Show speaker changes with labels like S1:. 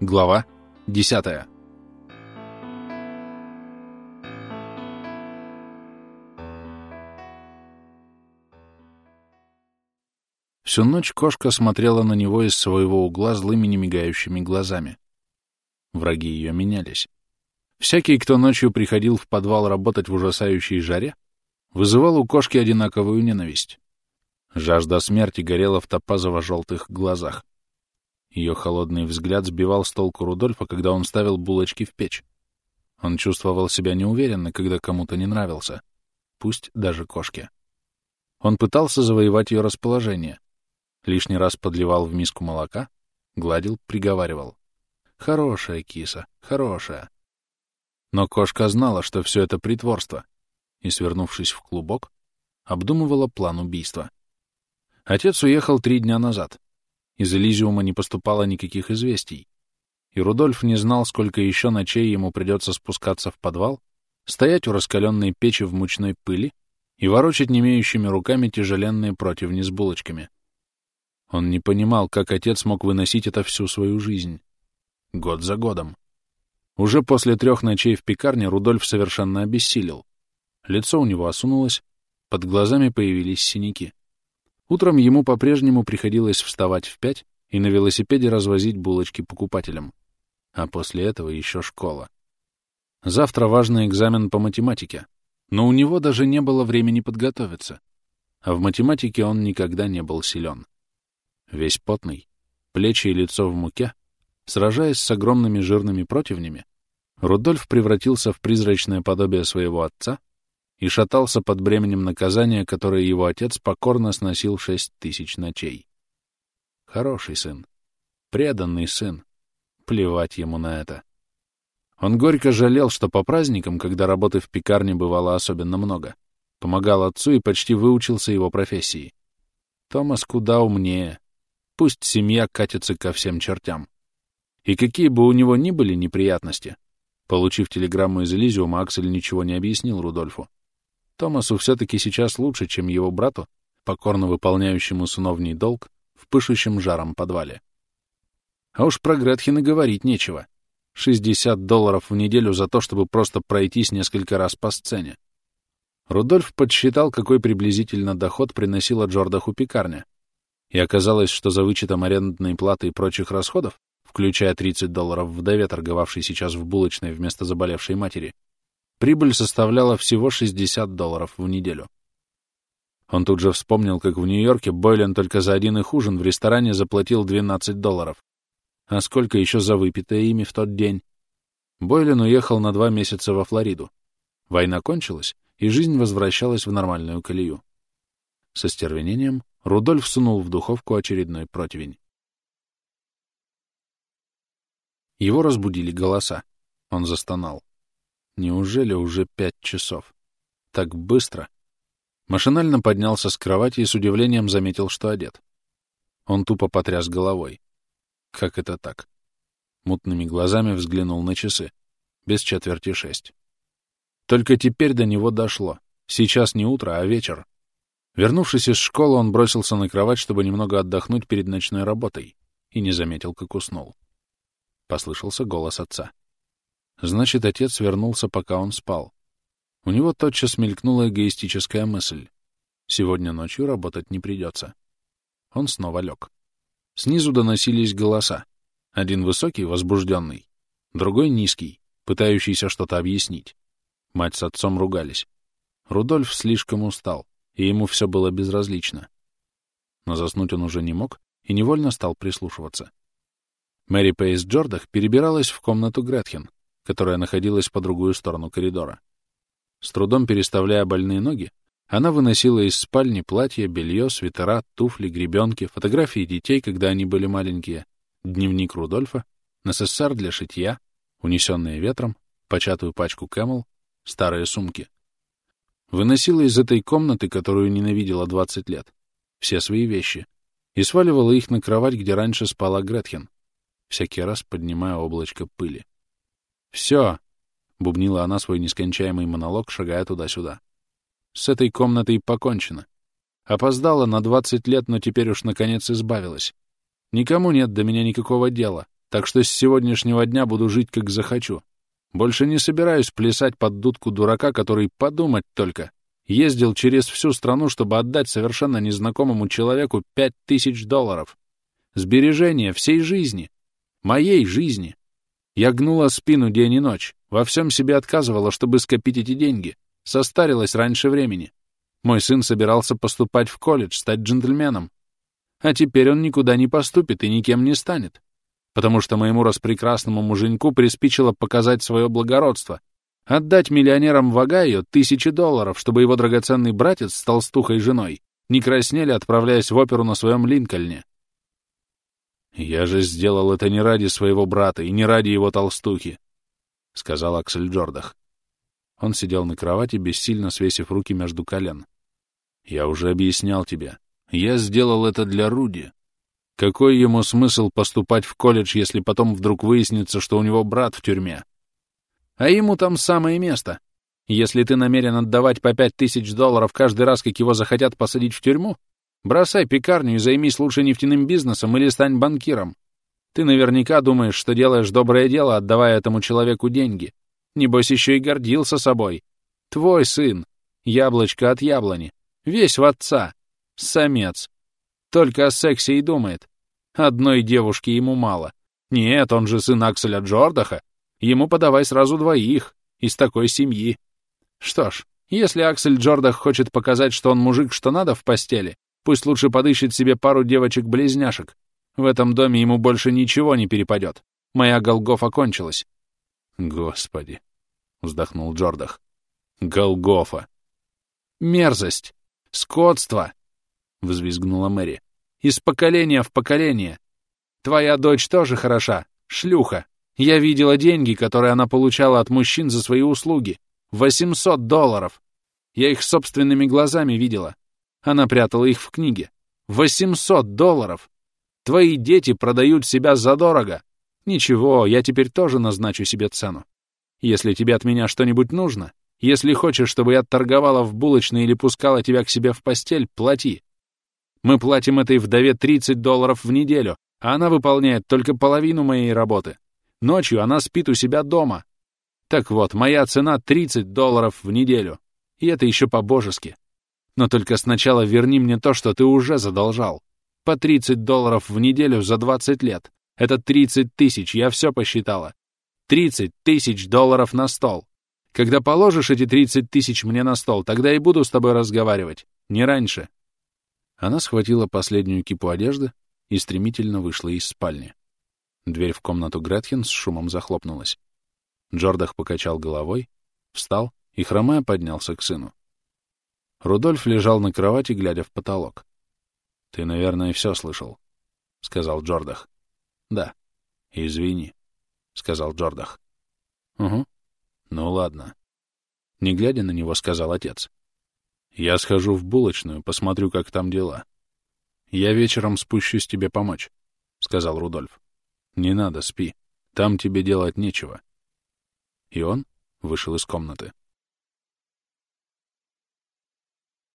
S1: Глава 10. Всю ночь кошка смотрела на него из своего угла злыми немигающими глазами. Враги ее менялись. Всякий, кто ночью приходил в подвал работать в ужасающей жаре, вызывал у кошки одинаковую ненависть. Жажда смерти горела в топазово-желтых глазах. Ее холодный взгляд сбивал с толку Рудольфа, когда он ставил булочки в печь. Он чувствовал себя неуверенно, когда кому-то не нравился, пусть даже кошке. Он пытался завоевать ее расположение. Лишний раз подливал в миску молока, гладил, приговаривал. «Хорошая киса, хорошая». Но кошка знала, что все это притворство, и, свернувшись в клубок, обдумывала план убийства. Отец уехал три дня назад. Из Элизиума не поступало никаких известий, и Рудольф не знал, сколько еще ночей ему придется спускаться в подвал, стоять у раскаленной печи в мучной пыли и ворочать немеющими руками тяжеленные противни с булочками. Он не понимал, как отец мог выносить это всю свою жизнь. Год за годом. Уже после трех ночей в пекарне Рудольф совершенно обессилел. Лицо у него осунулось, под глазами появились синяки. Утром ему по-прежнему приходилось вставать в пять и на велосипеде развозить булочки покупателям. А после этого еще школа. Завтра важный экзамен по математике, но у него даже не было времени подготовиться. А в математике он никогда не был силен. Весь потный, плечи и лицо в муке, сражаясь с огромными жирными противнями, Рудольф превратился в призрачное подобие своего отца и шатался под бременем наказания, которое его отец покорно сносил шесть тысяч ночей. Хороший сын, преданный сын, плевать ему на это. Он горько жалел, что по праздникам, когда работы в пекарне бывало особенно много, помогал отцу и почти выучился его профессии. Томас куда умнее. Пусть семья катится ко всем чертям. И какие бы у него ни были неприятности, получив телеграмму из Элизиума, Аксель ничего не объяснил Рудольфу. Томасу все-таки сейчас лучше, чем его брату, покорно выполняющему сыновний долг в пышущем жаром подвале. А уж про Гретхена говорить нечего. 60 долларов в неделю за то, чтобы просто пройтись несколько раз по сцене. Рудольф подсчитал, какой приблизительно доход приносила Джордаху пекарня. И оказалось, что за вычетом арендной платы и прочих расходов, включая 30 долларов вдове, торговавшей сейчас в булочной вместо заболевшей матери, Прибыль составляла всего 60 долларов в неделю. Он тут же вспомнил, как в Нью-Йорке Бойлен только за один их ужин в ресторане заплатил 12 долларов. А сколько еще за выпитое ими в тот день? Бойлен уехал на два месяца во Флориду. Война кончилась, и жизнь возвращалась в нормальную колею. Со стервенением Рудольф сунул в духовку очередной противень. Его разбудили голоса. Он застонал. Неужели уже пять часов? Так быстро? Машинально поднялся с кровати и с удивлением заметил, что одет. Он тупо потряс головой. Как это так? Мутными глазами взглянул на часы. Без четверти шесть. Только теперь до него дошло. Сейчас не утро, а вечер. Вернувшись из школы, он бросился на кровать, чтобы немного отдохнуть перед ночной работой, и не заметил, как уснул. Послышался голос отца. Значит, отец вернулся, пока он спал. У него тотчас мелькнула эгоистическая мысль. Сегодня ночью работать не придется. Он снова лег. Снизу доносились голоса. Один высокий, возбужденный, другой низкий, пытающийся что-то объяснить. Мать с отцом ругались. Рудольф слишком устал, и ему все было безразлично. Но заснуть он уже не мог и невольно стал прислушиваться. Мэри Пейс Джордах перебиралась в комнату Гретхен, которая находилась по другую сторону коридора. С трудом переставляя больные ноги, она выносила из спальни платье, белье, свитера, туфли, гребенки, фотографии детей, когда они были маленькие, дневник Рудольфа, НССР для шитья, унесенные ветром, початую пачку Кэмл, старые сумки. Выносила из этой комнаты, которую ненавидела 20 лет, все свои вещи и сваливала их на кровать, где раньше спала Гретхен, всякий раз поднимая облачко пыли. «Все!» — бубнила она свой нескончаемый монолог, шагая туда-сюда. «С этой комнатой покончено. Опоздала на двадцать лет, но теперь уж наконец избавилась. Никому нет до меня никакого дела, так что с сегодняшнего дня буду жить, как захочу. Больше не собираюсь плясать под дудку дурака, который, подумать только, ездил через всю страну, чтобы отдать совершенно незнакомому человеку пять тысяч долларов. Сбережение всей жизни. Моей жизни. Я гнула спину день и ночь, во всем себе отказывала, чтобы скопить эти деньги. Состарилась раньше времени. Мой сын собирался поступать в колледж, стать джентльменом. А теперь он никуда не поступит и никем не станет потому что моему распрекрасному муженьку приспичило показать свое благородство, отдать миллионерам в Огайо тысячи долларов, чтобы его драгоценный братец с толстухой женой не краснели, отправляясь в оперу на своем Линкольне. «Я же сделал это не ради своего брата и не ради его толстухи», — сказал Аксель Джордах. Он сидел на кровати, бессильно свесив руки между колен. «Я уже объяснял тебе. Я сделал это для Руди. Какой ему смысл поступать в колледж, если потом вдруг выяснится, что у него брат в тюрьме? А ему там самое место. Если ты намерен отдавать по пять тысяч долларов каждый раз, как его захотят посадить в тюрьму, бросай пекарню и займись лучше нефтяным бизнесом или стань банкиром. Ты наверняка думаешь, что делаешь доброе дело, отдавая этому человеку деньги. Небось, еще и гордился собой. Твой сын. Яблочко от яблони. Весь в отца. Самец. Только о сексе и думает. Одной девушки ему мало. Нет, он же сын Акселя Джордаха. Ему подавай сразу двоих. Из такой семьи. Что ж, если Аксель Джордах хочет показать, что он мужик, что надо в постели, пусть лучше подыщет себе пару девочек-близняшек. В этом доме ему больше ничего не перепадет. Моя Голгофа кончилась. Господи, вздохнул Джордах. Голгофа. Мерзость. Скотство. Взвизгнула Мэри. Из поколения в поколение. Твоя дочь тоже хороша. Шлюха. Я видела деньги, которые она получала от мужчин за свои услуги. 800 долларов. Я их собственными глазами видела. Она прятала их в книге. 800 долларов. Твои дети продают себя задорого. Ничего, я теперь тоже назначу себе цену. Если тебе от меня что-нибудь нужно, если хочешь, чтобы я торговала в булочной или пускала тебя к себе в постель, плати. Мы платим этой вдове 30 долларов в неделю, а она выполняет только половину моей работы. Ночью она спит у себя дома. Так вот, моя цена 30 долларов в неделю. И это еще по-божески. Но только сначала верни мне то, что ты уже задолжал. По 30 долларов в неделю за 20 лет. Это 30 тысяч, я все посчитала. 30 тысяч долларов на стол. Когда положишь эти 30 тысяч мне на стол, тогда и буду с тобой разговаривать. Не раньше. Она схватила последнюю кипу одежды и стремительно вышла из спальни. Дверь в комнату Гретхен с шумом захлопнулась. Джордах покачал головой, встал и, хромая, поднялся к сыну. Рудольф лежал на кровати, глядя в потолок. — Ты, наверное, все слышал, — сказал Джордах. — Да. — Извини, — сказал Джордах. — Угу. — Ну ладно. Не глядя на него, сказал отец. Я схожу в булочную, посмотрю, как там дела. Я вечером спущусь тебе помочь, — сказал Рудольф. Не надо, спи. Там тебе делать нечего. И он вышел из комнаты.